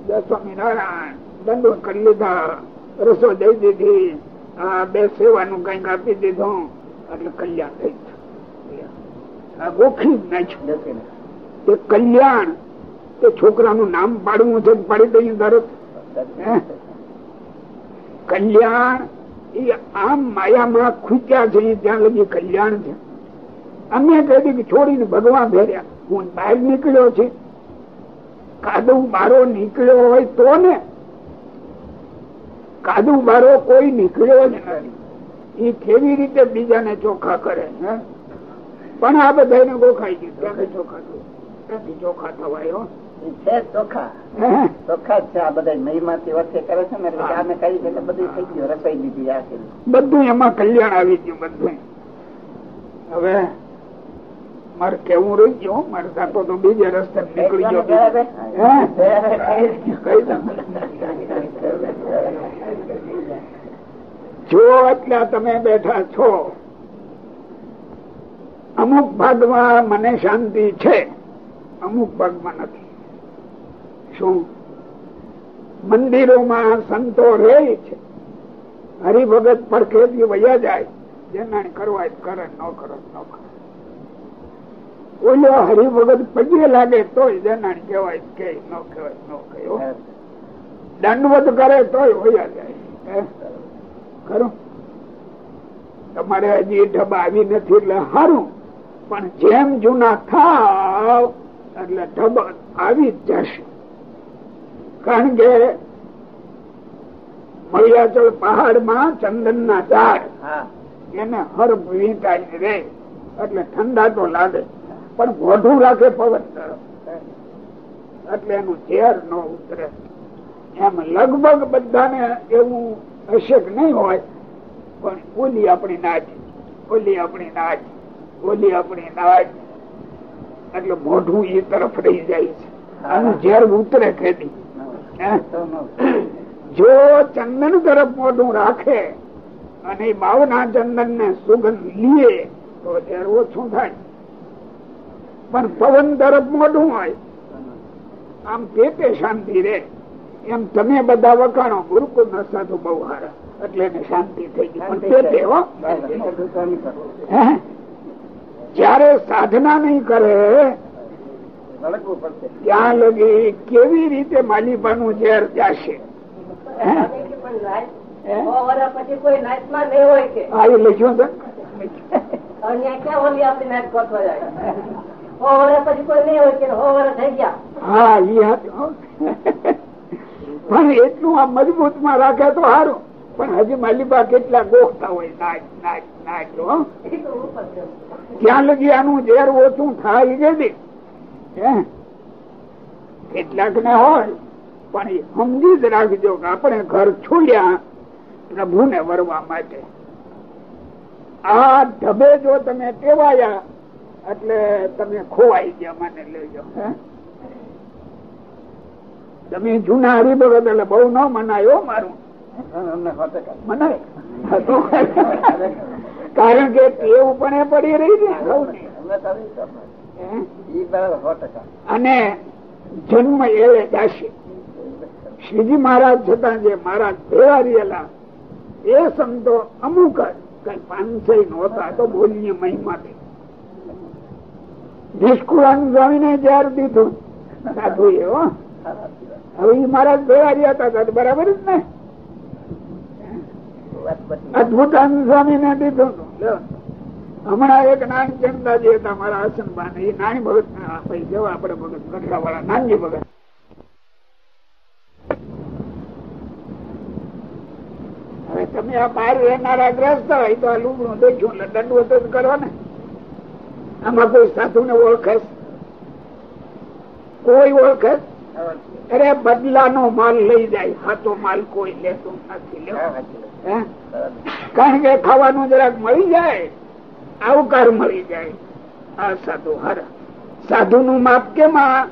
જય સ્વામિનારાયણ દંડો કરી લીધા રસો દઈ દીધી આ બે સેવાનું કંઈક આપી દીધું એટલે કલ્યાણ થઈ ગયું આ ગોખી નાખ્યું. એ કલ્યાણ એ છોકરાનું નામ પાડવું છે પાડી દઈએ તરત? કલ્યાણ એ આમ માયામાં ખૂચ્યા છે ત્યાં લગી કલ્યાણ છે. અમે કહી કે છોડીને ભગવાન ભેર્યા. હું બહાર નીકળ્યો છે. કાદુ બારો નીકળ્યો હોય તો ને. કાદુ બારો કોઈ નીકળ્યો જ નથી. એ કેવી રીતે બીજાને ચોખ્ખા કરે પણ આ બધાને ગોખાઈ ગયું. ચોખા ત્યાંથી ચોખ્ખા થવાય. જ બધા એમાં કલ્યાણ આવી ગયું બધું હવે મારે કેવું રહી ગયો મારે સાતો તો બીજા રસ્તે નીકળી ગયો. જો એટલે તમે બેઠા છો. અમુક ભાગમાં મને શાંતિ છે અમુક ભાગમાં નથી. શું મંદિરોમાં સંતો રે છે. હરિભગત પડખેથી વયા જાય. જેના કરવા કરે, ન કરો, ન કરે. હરિભગત પગે લાગે તોય જેનાણી કહેવાય કે, ન કહેવાય, ન કહેવો દંડવત કરે તોય વયા ખરું? તમારે હજી ઢબા આવી નથી એટલે સારું પણ જેમ જૂના થાવ, એટલે ઢબ આવી જશે. કારણ કે મળિયાચળ પહાડમાં ચંદન ના ઝાડ એને હર વીંટાઈ રે. એટલે ઠંડા તો લાગે. પણ મોઢું રાખે પવન એટલે એનું ઝેર ન ઉતરે. એમ લગભગ બધાને એવું હશે કે નહીં હોય પણ ઓલી આપણી નાચ ઓલી આપણી નાચ ઓલી આપણી નાચ. એટલે મોઢું એ તરફ રહી જાય છે. આનું ઝેર ઉતરે ખેતી. જો ચંદન તરફ મોઢું રાખે અને ઈ બાવના ચંદન ને સુગંધ લીએ તો ઝેર ઓછું થાય. પણ પવન તરફ મોઢું હોય આમ પેટે શાંતિ રે એમ તમે બધા વખાણો ગુરુકુળ ના સાધુ બહુ હારા. એટલે એને શાંતિ થઈ ગઈ. પણ પેટે. હે? જયારે સાધના નહીં કરે વળગવું પડશે. ત્યાં લગી કેવી રીતે માલિબાનું ઝેર જશે? પણ એટલું આ મજબૂતમાં રાખે તો સારું પણ હજી માલિબા કેટલા ગોખતા હોય નાચ નાચ નાચ હો. એ તો ત્યાં લગી આનું ઝેર ઓછું થાય જદી કેટલાક ને હોય પણ સમજી જ રાખજો કે આપણે ઘર છોડ્યા પ્રભુને વરવા માટે. આ ઢબે જો તમે ટેવાયા એટલે તમે ખોવાઈ ગયા મને લેજો તમે જૂના હરિભગત એટલે બહુ ન મનાયો મારું. મનાય? કારણ કે ટેવ પણ એ પડી રહી ને અને જન્મ એળે દાસી. શ્રીજી મહારાજ જતા જે મહારાજ ભેવા રહેલા, એ સંતો અમુક કઈ પાંચસો નહોતા, તો બોલીએ મહિમાથી નિષ્કુળાન સ્વામીને જ્યાર દીધું. એ હવે ઈ મહારાજ ભેવા રહ્યા હતા બરાબર જ ને. અદભુતાન સ્વામી ને દીધું. હમણાં એક નાની ચંદાજી હતા મારા આસનબાન એ નાની ભગત જવા આપડે ભગત ગઢડા વાળા નાની ભગત. હવે તમે આ બહાર રહેનારા ગ્રસ્ત હોય તો આ લુગડું દેખ્યું એટલે દંડવત જ કરો ને. આમાં કોઈ સાધુ ને ઓળખસ કોઈ ઓળખસ? અરે બદલાનો માલ લઈ જાય. હાથો માલ કોઈ લેતું નથી કારણ કે ખાવાનું જરાક મળી જાય. આવકાર મળી જાય. આ સાધુ હર. સાધુ નું માપ કેમાં?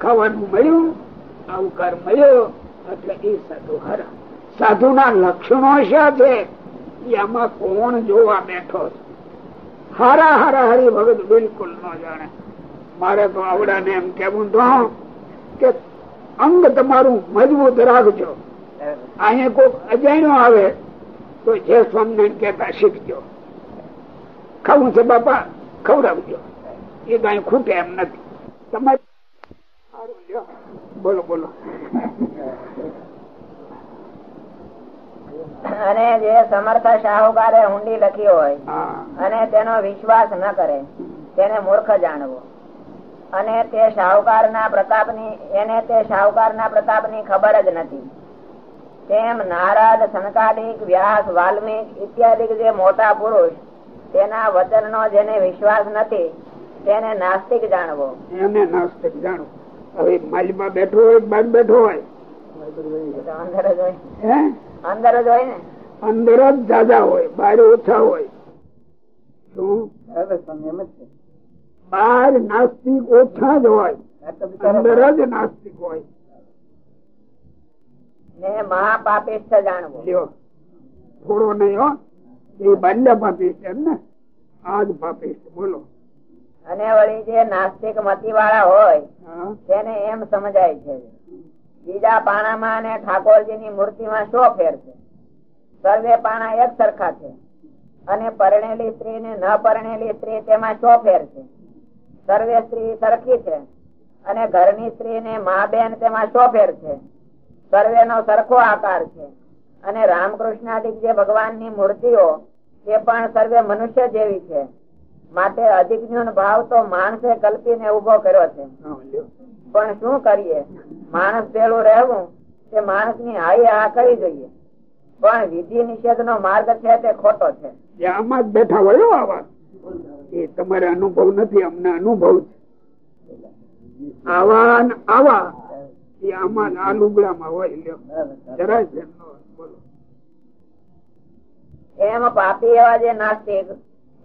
ખાવાનું મળ્યું આવકાર મળ્યો એટલે એ સાધુ હર. સાધુ ના લક્ષણો શા છે? એ આમાં કોણ જોવા બેઠો છે? હારા હારા હરી ભગત બિલકુલ ન જાણે. મારે તો આવડાને એમ કેવું તો કે અંગ તમારું મજબૂત રાખજો. અહીંયા કોઈક અજાણ્યો આવે તો જે સ્વામિનારાયણ કેતા શીખજો. ખાવું છે બાપા ખવડાવજો. એ કઈ ખૂટે એમ નથી. તમારે બોલો બોલો. અને જે સમર્થ શાહુકારે હુંડી લખી હોય અને તેનો વિશ્વાસ ન કરે તેને મૂર્ખ જાણવો. અને તે શાહુકારના પ્રતાપની એને તે શાહુકારના પ્રતાપની ખબર જ નથી. તેમ નારાજ સંકાલિક વ્યાસ વાલ્મીક ઇત્યાદિક જે મોટા પુરુષ તેના વચનનો જેને વિશ્વાસ નથી તેને નાસ્તિક જાણવો. એને નાસ્તિક જાણવો હવે માલિમાં બેઠો હોય બહાર બેઠો હોય. અંદર જ હોય. અંદર જ હોય ને? અંદર જ જાજા હોય બહાર ઓછા હોય. શું? બરાબર જ છે. બહાર નાસ્તિક ઓછા જ હોય. અંદર જ નાસ્તિક હોય. ને મહાપાપિષ્ઠ જાણવો. થોડો નહીં હો. એ બાલ્ય પાપિસ્ટ એમ ને? આજ પાપિસ્ટ બોલો. અને વળી જે નાસ્તિક મતી વાળા હોય તેને એમ સમજાય છે. બીજા પાણામાં અને ઠાકોરજીની મૂર્તિમાં શો ફેર છે? સર્વે પાણા એક સરખા છે. અને પરણેલી સ્ત્રી ને ન પરણેલી સ્ત્રી તેમાં શો ફેર છે? સર્વે સ્ત્રી સરખી છે. અને ઘરની સ્ત્રી ને મા બેન તેમાં શો ફેર છે? સર્વે નો સરખો આકાર છે. અને રામકૃષ્ણાદિક જે ભગવાનની મૂર્તિઓ તે પણ સર્વે મનુષ્ય જેવી છે. માટે અધિજ્ઞાન ભાવ તો માણસે કલ્પીને ઊભો કર્યો છે. પણ શું કરીએ? માણસ પેલું રહેવું તે માણસની હાઈ હા કરી જોઈએ. પણ વિધિ નિષેધ નો માર્ગ છે તે ખોટો છે. આમાં જ બેઠા હોય આવા એ તમારે અનુભવ નથી, અમને અનુભવ છે. આવા આવા. એ આમાં આ લુગડામાં હોય જરાય ન એમ પાપી એવા જે નાસ્તિક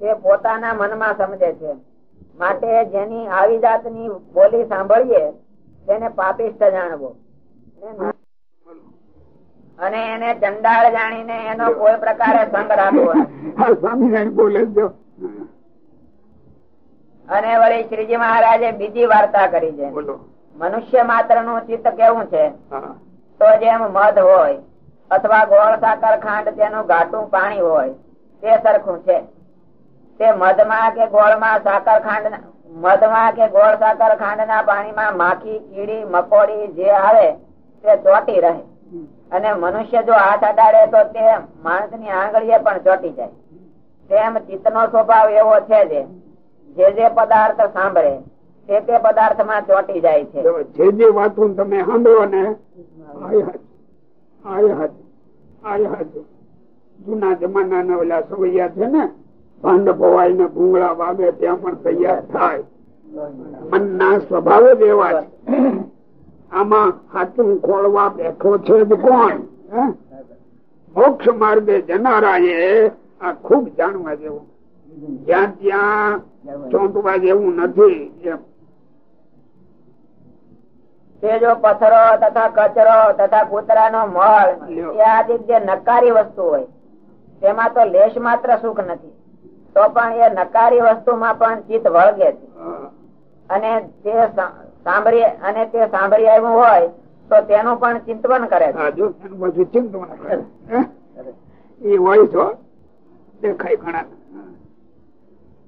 તે પોતાના મનમાં સમજે છે. માટે જેની આવી જાતની બોલી સાંભળીએ તેને પાપિષ્ટ જાણવો. અને એને ચંડાળ જાણીને એનો કોઈ પ્રકારે સંગ રાખવો સ્વામિનારાયણ બોલે જો અને વળી શ્રીજી મહારાજે બીજી વાર્તા કરી છે. મનુષ્ય માત્રનું ચિત્ત કેવું છે? તો જેમ મધ હોય અથવા ગોળ સાકર ખાંડ તેનું ઘાટું પાણી હોય તે સરખું છે. તે મધમાં કે ગોળમાં સાકર ખાંડ મધમાં કે ગોળ સાકર ખાંડ ના પાણીમાં માખી કીડી મકોડી જે આવે તે ચોટી રહે. અને મનુષ્ય જો હાથ અડાડે તો તે માણસની આંગળીએ પણ ચોટી જાય. તેમ ચિત્ત નો સ્વભાવ એવો છે જે જે જે પદાર્થ સાંભળે તે તે પદાર્થમાં ચોટી જાય છે. જે જે વાતો તમે સાંભળો ને જૂના જમાના ના ઓલા સવૈયા છે ને ભાંડ ભવાય ને ભૂંગળા વાગે ત્યાં પણ તૈયાર થાય. મનના સ્વભાવ જ એવા છે. આમાં હાથું ખોળવા બેઠો છે જ કોણ? મોક્ષ માર્ગે જનારા એ આ ખૂબ જાણવા જેવું. જ્યાં ત્યાં ચોંટવા જેવું નથી. એમ તે જો પથરો તથા કચરો તથા કૂતરાનો મળ એ આદિ જે નકારી વસ્તુ હોય તેમાં તો લેશ માત્ર સુખ નથી. તો પણ એ નકારી વસ્તુમાં પણ ચિત્ત વળગે છે. અને તે સાંભળી અને તે સાંભળી આવ્યું હોય તો તેનું પણ ચિંતવન કરે છે. હા, જો એનું બધું ચિંતવન કરે. એ હોય તો દેખાય ઘણા.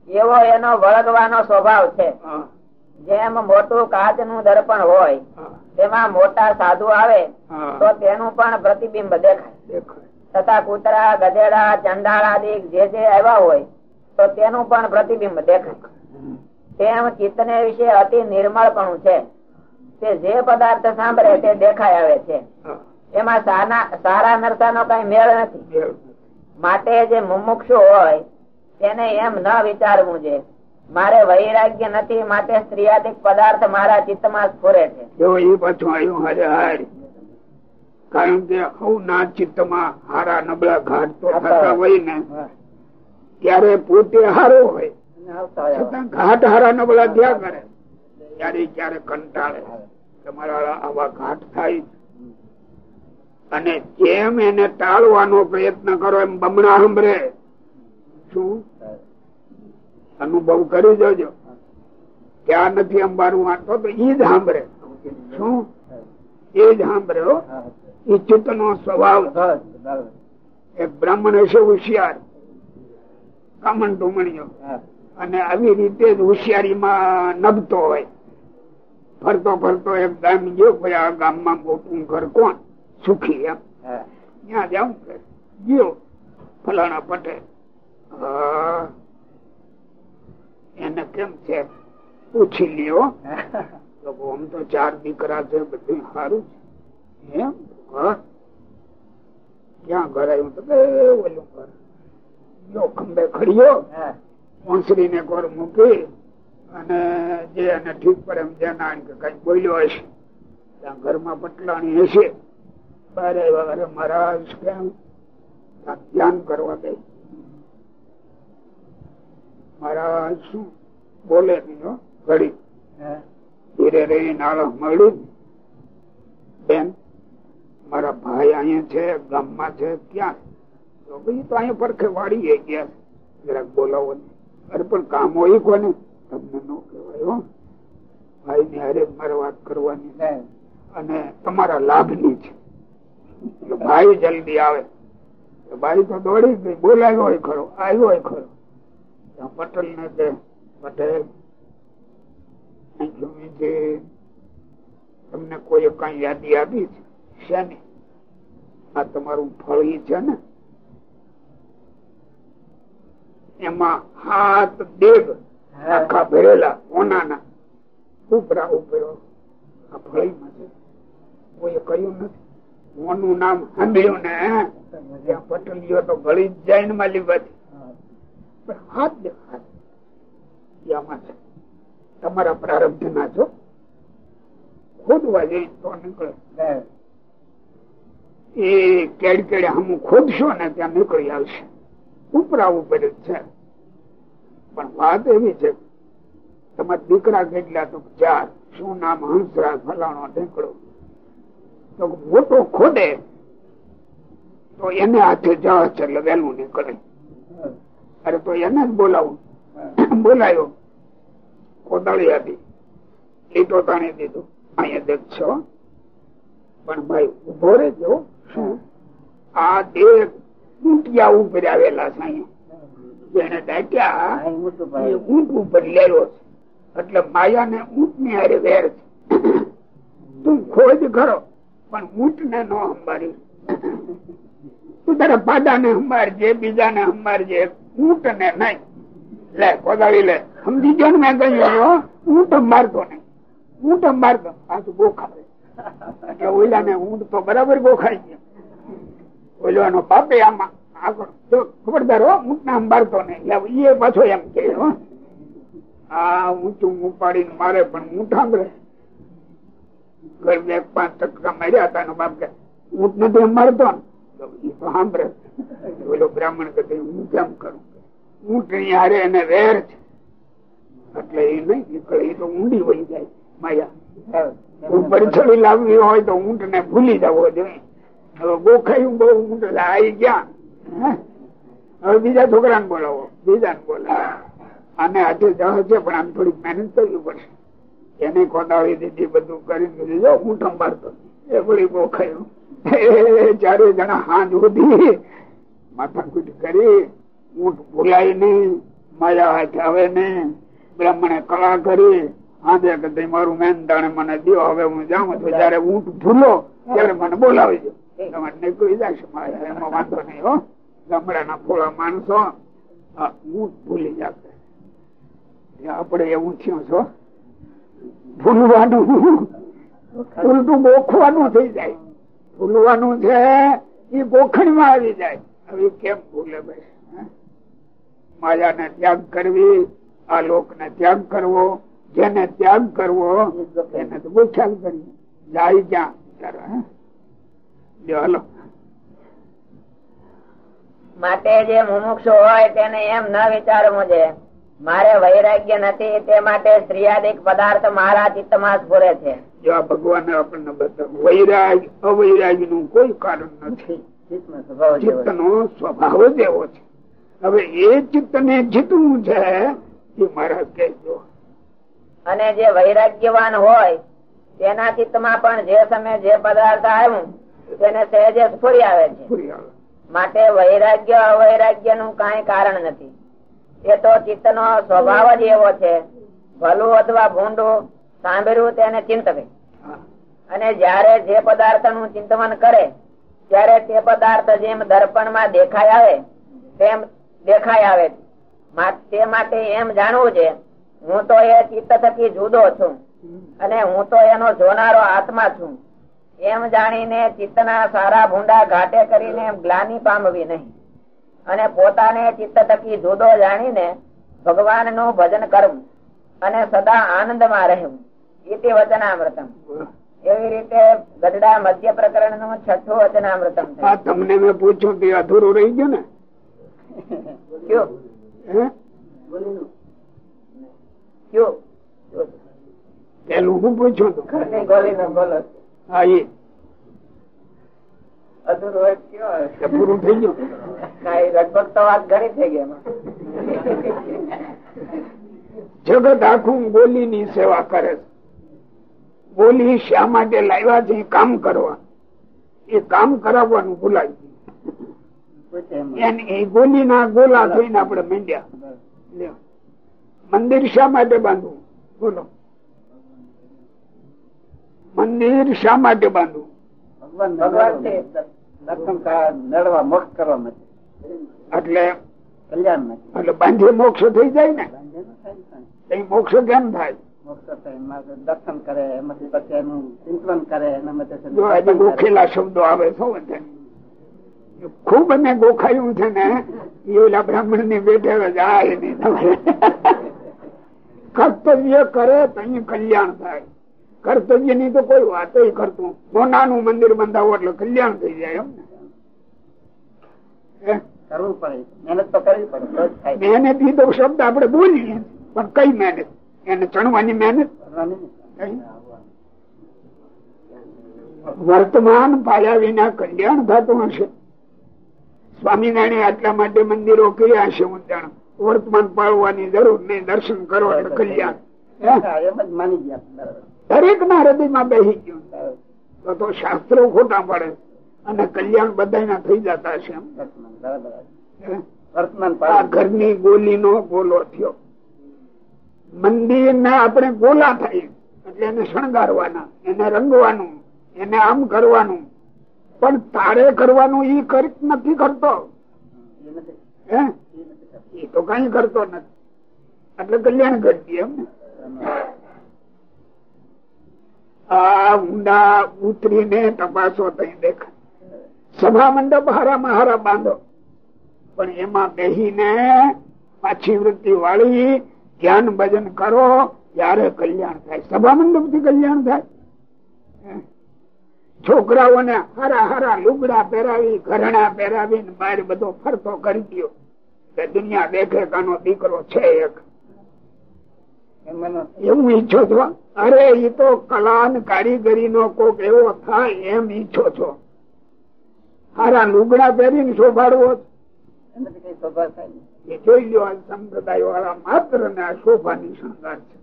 એવો એનો વળગવાનો સ્વભાવ છે. જેમ મોટું કાચનું દર્પણ હોય તેમાં મોટા સાધુ આવે તો તેનું પણ પ્રતિબિંબ દેખાય. તથા કૂતરા ગધેડા ચંડાળા જે જે આવ્યા હોય તો તેનું પણ પ્રતિબિંબ દેખાય. તેમ ચિત્તને વિશે અતિ નિર્મળપણું છે. તે જે પદાર્થ સાંભળે તે દેખાય આવે છે. એમાં સારા સારા નરસાનો કઈ મેળ નથી. માટે જે મુમુક્ષુ હોય તેને એમ ન વિચારવું છે મારે વૈરાગ્ય નથી માટે સ્ત્રીયાદિક પદાર્થ મારા ચિત્તમાં સ્ફુરે છે. જો એ પાછું આવ્યું હારે હાર. કારણ કે હવ ના ચિત્તમાં હારા નબળા ઘાટ તો થતા હોય ને ત્યારે પોતે હારો હોય. છતાં ઘાટ હારા નબળા ક્યાં કરે. ત્યારે ક્યારે કંટાળે. તમારા આવા ઘાટ થાય. અને જેમ એને ટાળવાનો પ્રયત્ન કરો એમ બમણા સાંભળે શું? અનુભવ કરી જજો આ નથી અંબારું વાંચતો તો ઈ જ સાંભળે. શું? એ જ સાંભળ્યો એ ચિત્ત નો સ્વભાવ. એક બ્રાહ્મણ હશે હોશિયાર. કામણ ટુમણીઓ અને આવી રીતે જ હોશિયારીમાં નભતો હોય. ફરતો ફરતો એક ગામ ગયો ભાઈ આ ગામમાં મોટું ઘર કોણ? સુખી એમ. ત્યાં કે ગયો. ફલાણા પટેલ. હા. એને કેમ છે? પૂછી લ્યો. આમ તો ચાર દીકરા છે બધું સારું છે. એમ? ક્યાં ઘર આવ્યું? તો ઓલું ઘર. યો ખંભે ખડીયો હા. ને ઘર મૂકી અને જે એને ઠીક પડે એમ જેના કે કઈ બોલ્યો હશે. ત્યાં ઘરમાં પટલાણી હશે. બારે અરે મહારાજ કેમ? ધ્યાન કરવા દે મહારાજ શું બોલે નહીં ઘડી. ધીરે રહી નાળ મળ્યું બેન મારા ભાઈ અહીંયા છે ગામમાં છે ક્યાં? તો ભાઈ તો અહીંયા પરખે વાળી ગયા જરાક બોલાવો અરે પણ કામ હોય કોને? તમને ન કહેવાય હો. ભાઈ ને હારે મારે વાત કરવાની અને તમારા લાભની છે ભાઈ જલ્દી આવે. ભાઈ તો દોડી ગઈ બોલાયો હોય ખરો આવ્યો હોય ખરો. પટેલ ને કે પટેલ તમને કોઈ કઈ યાદી આપી છે શેની આ તમારું ફળી છે ને? એમાં હાથ દેગ આખા ભરેલા ઓનાના ઉપરા ઉપરો આ ફળીમાં છે. કોઈ કહ્યું નથી? ઓનું નામ સાંભળ્યું ને? પટલીઓ તો ગળી જ જાય ને માલી બાજુ દે હાથ દેખાય તમારા પ્રારબ્ધ ના છો ખોદવા જઈ તો નીકળે. એ કેડ કેડે હમ ખોદશો ને ત્યાં નીકળી આવશે. ઉપરાવું પડે છે. પણ વાત એવી છે તમારા દીકરા કેટલા તો ચાર શું નામ હંસરા ફલાણો ઢેકડો તો મોટો ખોદે તો એને હાથે જહાજ એટલે વહેલું નીકળે. અરે તો એને જ બોલાવું. બોલાયો. કોદાળી હતી. લીટો તાણી દીધું. અહીંયા દેખશો પણ ભાઈ ઊભો રહેજો. શું? આ દેહ ઊંટિયા ઉપર આવેલા છે જેને ઊંટ ઉપર લેરો છે. એટલે માયા ને ઊંટની હારે વેર છે. તું ખોજ ખરો પણ ઊંટ ને ન સંભાળી. તું તારા પાદા ને સંભાળજે બીજા ને સંભાળજે. ઊંટ ને નહીં. લે, કોદાળી લે. સમજી ગયો ને મેં કહ્યું ઊંટ મારતો નહીં. ઊંટ મારતો પાછું ગોખાવે. એટલે ઓલા ને ઊંટ તો બરાબર ગોખાઈ ગયો ઓલો બાપે આમાં ખબરદાર હો, ઊંટ ને મારતો નહીં. એ પાછો એમ કે આ ઊંચું ઉપાડીને મારે પણ ઊંટ સાંભળે. ઘર બે પાંચ ટકા માર્યા હતા બાપ કે, ઊંટ નથી મારતો ને. એ તો સાંભળે. ઓલો બ્રાહ્મણ કે હું કેમ કરું? ઊંટની હારે એને વેર છે. એટલે એ નહીં નીકળે તો ઊંડી વહી જાય. માયા ઉપર લાવવી હોય તો ઊંટ ને ભૂલી જવો જોઈએ. હવે ગોખાયું બહુ ઊંટ આવી ગયા. હવે બીજા છોકરા ને બોલાવો બીજા ને બોલાવો. આને હાથે જહ છે, પણ આમ થોડીક મહેનત કરવી પડશે. એને ખોદાવી દીધી, બધું કરી દીધું. જો, ઊંટ અંબારતો એ બધી ગોખાયું. ચારે જણા હાથ ઉધી માથાકૂટ કરી ઊંટ ભૂલાય નહીં માયા આવે નહીં બ્રાહ્મણે કળા કરી આંધે કે મારું મેન દાણે મને દો હવે હું જાઉં છું જયારે ઊંટ ભૂલો ત્યારે મને બોલાવી દો ભૂલવાનું. ઉલટું ગોખવાનું થઈ જાય. ભૂલવાનું છે, એ ગોખણી માં આવી જાય. હવે કેમ ભૂલે ભાઈ? માયા ત્યાગ કરવી આ લોક ત્યાગ કરવો જેને ત્યાગ કરવો એને તો બહુ ખ્યાલ કરી જાય ક્યાં? હાલો. માટે જે મુમુક્ષુ હોય તેને એમ ન વિચારવું છે. મારે વૈરાગ્ય નથી તે માટે સ્ત્રીયાદિક પદાર્થ મારા ચિત્તમાં સ્ફુરે છે. જો આ ભગવાન આપણને બતાવ્યું વૈરાગ અવૈરાગનું કોઈ કારણ નથી. ચિત્ત નો સ્વભાવ જ એવો છે. હવે એ ચિત્ત ને જીતવું છે એ મારા કહેજો. અને જે વૈરાગ્યવાન હોય તેના ચિત્તમાં પણ જે સમય જે પદાર્થ આવ્યું તેને સહેજે સ્ફુરી આવે છે. માટે વૈરાગ્ય અવૈરાગ્યનું કઈ કારણ નથી. એ તો ચિત્ત નો સ્વભાવ જ એવો છે ભલું અથવા ભૂંડું સાંભળ્યું તેને ચિંતવે. અને જયારે જે પદાર્થનું ચિંતવન કરે ત્યારે તે પદાર્થ જેમ દર્પણમાં દેખાય આવે તેમ દેખાય આવે. તે માટે એમ જાણવું છે, હું તો એ ચિત્ત થકી જુદો છું અને હું તો એનો જોનારો આત્મા છું. એમ જાણીને ચિત્તના સારા ભૂંડા ઘાટે કરીને ગ્લાની પામવી નહીં. અને પોતાને ચિત્ત થકી જુદો જાણીને ભગવાનનું ભજન કરવું અને સદા આનંદમાં રહેવું. ઇતિ વચનામૃતમ. એવી રીતે ગઢડા મધ્ય પ્રકરણનું છઠ્ઠું વચનામૃતમ તમને મેં પૂછ્યું તે અધૂરું રહી ગયું ને? કયું? હે? પેલું હું પૂછ્યું હતું ઘરની ગોલીનો ગોલો હા એ. અધૂરું હોય કયો હોય? તે પૂરું થઈ ગયું? લગભગ તો વાત ઘણી થઈ ગઈ જગત આખું બોલી ની સેવા કરે બોલી શા માટે લાવ્યા છે? કામ કરવા. એ કામ કરાવવાનું ભૂલાય ગોલી ના ગોલા થઈને આપડે માંડ્યા. મંદિર શા માટે બાંધવું? બોલો. મંદિર શા માટે બાંધવું? ભગવાન એટલે કલ્યાણ એટલે બાંધીએ મોક્ષ થઈ જાય ને. મોક્ષ કેમ થાય? મોક્ષ થાય. એમાં દર્શન કરે એમાંથી પછી એનું ચિંતન કરે એના માટે શબ્દો આવે છો બધે. ખૂબ અમે ગોખાયું છે ને એ ઓલા બ્રાહ્મણની બેઠે જાય નહીં. કર્તવ્ય કરે તો અહીં કલ્યાણ થાય. કર્તવ્યની તો કોઈ વાત કરતું મોનાનું મંદિર બંધાવો એટલે કલ્યાણ થઈ જાય એમ ને. કરવું પડે. મહેનત તો કરવી પડે. મહેનત શબ્દ આપણે બોલીએ પણ કઈ મહેનત? એને ચણવાની મહેનત? વર્તમાન પાયા વિના કલ્યાણ થતું હશે. સ્વામિનારાયણ આટલા માટે મંદિરો કર્યા છે હું વર્તમાન પાળવાની જરૂર નહીં દર્શન કરો કલ્યાણ. દરેક ના હૃદયમાં બેસી ગયું. તો તો શાસ્ત્રો ખોટા પડે. અને કલ્યાણ બધા થઈ જતા છે ઘરની ગોલી ગોલીનો ગોલો થયો. મંદિર ને આપણે ગોલા થાય. એટલે એને શણગારવાના એને રંગવાનું એને આમ કરવાનું. પણ તારે કરવાનું ઈ કરી નથી કરતો. એ તો કઈ કરતો નથી. એટલે કલ્યાણ કરતી એમ. આ ઊંડા ઉતરીને તપાસો તઈ દેખાય સભા મંડપ હારામાં હારા બાંધો. પણ એમાં બેહીને પાછી વૃત્તિ વાળી ધ્યાન ભજન કરો ત્યારે કલ્યાણ થાય. સભા મંડપથી કલ્યાણ થાય? છોકરાઓને હારા હારા લુગડા પહેરાવી, ઘરણા પહેરાવી બહાર બધો ફરતો કરી ગયો કે દુનિયા દેખે કાનો દીકરો છે એક. એવું ઈચ્છો છો? અરે, ઈ તો કલા કારીગરી નો કોક એવો થાય એમ ઈચ્છો છો. હારા લુગડા પહેરીને શોભાડવો. એ જોઈ લો આ સંપ્રદાય વાળા માત્ર ને આ શોભાની શણગાર છે.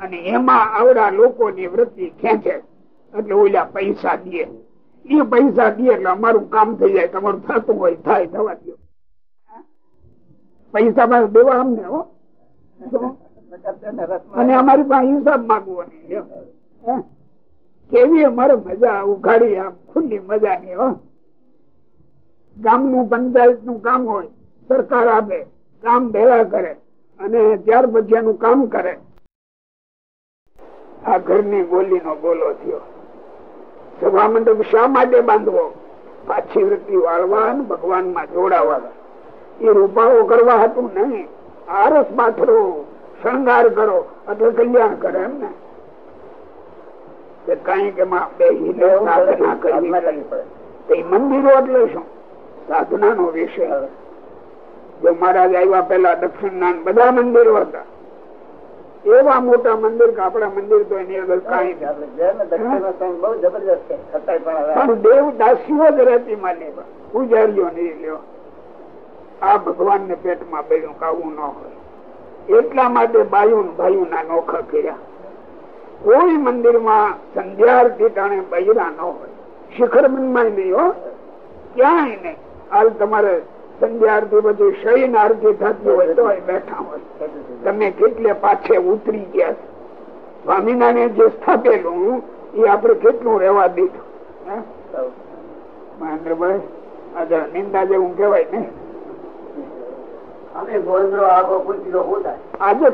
અને એમાં આવડા લોકોની વૃત્તિ ખેંચે એટલે ઓલા પૈસા દે. એ પૈસા દે એટલે અમારું કામ થઈ જાય. તમારું થતું હોય, થાય, થવા દો પૈસા પાસે દેવા અમને, હો. અને અમારી પાસે હિસાબ માંગવો નહીં કેવી અમારે મજા ઉઘાડી, આમ ખુલ્લી મજા ની હો. ગામનું પંચાયતનું કામ હોય, સરકાર આપે, કામ ભેગા કરે અને ત્યાર પછી એનું કામ કરે. આ ઘરની ગોલી નો ગોલો થયો. સભા મંડપ શા માટે બાંધવો? પાછી વૃત્તિ વાળવા ભગવાનમાં જોડાવા. એ રૂપાળો કરવા હતું નહીં. આરસ પાથરો શણગાર કરો એટલે કલ્યાણ કરે એમ ને. કે કઈ કે માં બેહીને સાધના કરવી પડે. મંદિરો એટલે શું? સાધના નો વિષય. જો મહારાજ આવ્યા પેલા દક્ષિણ ના બધા મંદિરો હતા. એવા મોટા મંદિર કે આપણા મંદિર તો એની આગળ કાંઈ બહુ જબરજસ્ત છે પણ દેવ દાસીઓ જ રહેતી માં લેવા પૂજારીઓ નહીં લ્યો આ ભગવાન ને પેટમાં બેડું કાવું ન હોય. એટલા માટે બાયું ભાઈ ના નોખા કર્યા. કોઈ મંદિરમાં સંધ્યારતી ટાણે બૈરા ન હોય. શિખરમાં નહીં હો ક્યાંય નહીં. હાલ તમારે સંધ્યારતી પછી શયન આરતી થતી હોય તો બેઠા હોય તમે કેટલે પાછે ઉતરી ગયા. સ્વામિનારાયણ જે સ્થાપેલું એ આપડે કેટલું રહેવા દીધું હે? મહેન્દ્રભાઈ આજે નિંદા જેવું કેવાય ને અમે ગોંદરો આગો પૂછ્યો લો આજે